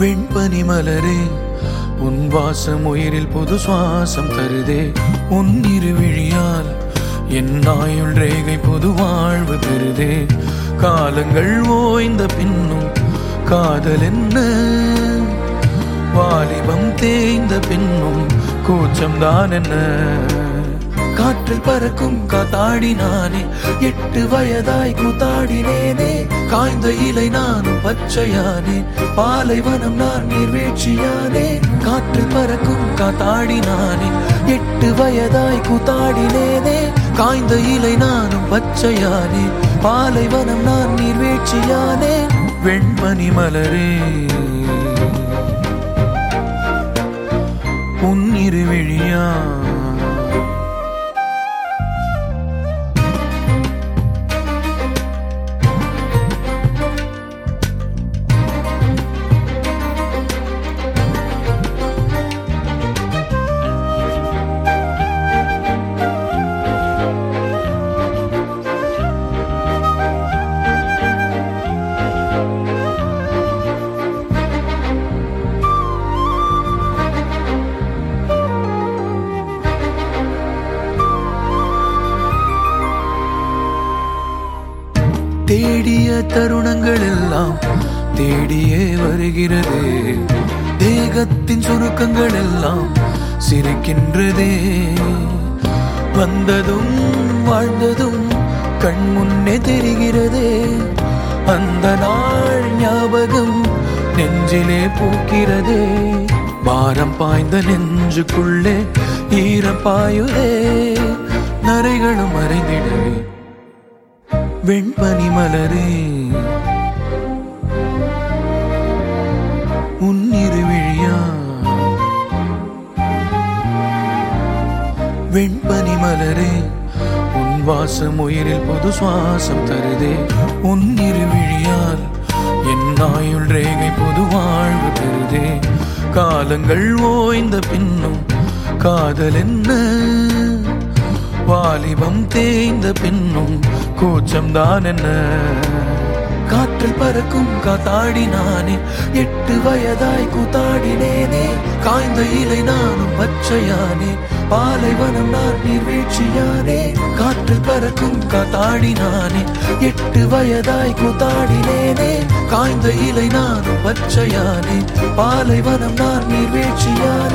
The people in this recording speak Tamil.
வெண்பனி மலரே உன் வாசம் உயிரில் புது சுவாசம் தருதே. உன் இருவிழியால் என் ஆயுள் ரேகை புது வாழ்வு பெறுதே. காலங்கள் ஓய்ந்த பின்னும் காதல் என்ன? வாலிபம் தேய்ந்த பின்னும் கூச்சம்தான் என்ன? காற்றில் பறக்கும் காத்தாடினானே. எட்டு வயதாய் கூத்தாடினேனே. காய்ந்த இலை நானும் பச்சையானே. பாலைவனம் நான் நீர்வீழ்ச்சியானே காற்றில் பறக்கும் காத்தாடினானே. எட்டு வயதாய் கூத்தாடினேனே. காய்ந்த இலை நானும் பச்சையானே. பாலைவனம் நான் நீர்வீழ்ச்சியானே வெண்மணி மலரே. உன் இருவிழியா தேடிய தருணங்கள் எல்லாம் தேடியே வருகிறது. தேகத்தின் சுருக்கங்கள் எல்லாம் சிரிக்கின்றதே. வந்ததும் வாழ்ந்ததும் கண் முன்னே தெரிகிறதே. அந்த நாள் ஞாபகம் நெஞ்சிலே பூக்கிறதே. பாரம் பாய்ந்த நெஞ்சுக்குள்ளே ஈரப்பாயுதே நரைகளும் மறைந்திடவே வெண்பனி மலரே. உன்னிருவிழியா வெண்பனி மலரே. உன் வாசம் உயிரில் புது சுவாசம் தருதே. உன்னிருவிழியால் என் ஆயுள் ரேகை புது வாழ்வு பெறுதே காலங்கள் ஓய்ந்த பின்னும் காதல் என்ன? வாலிபம் தேய்ந்த பின்னும் கூச்சம் தான் என்ன காற்றில் பறக்கும் காத்தாடி நானே எட்டு வயதாய் கூத்தாடினேனே காய்ந்த இலை நானும் பச்சையானே பாலைவனம் நான் நீர்வீழ்ச்சியானே காற்றில் பறக்கும் காத்தாடி நானே எட்டு வயதாய் கூத்தாடினேனே காய்ந்த இலை நானும் பச்சையானே பாலைவனம் நான் நீர்வீழ்ச்சியானே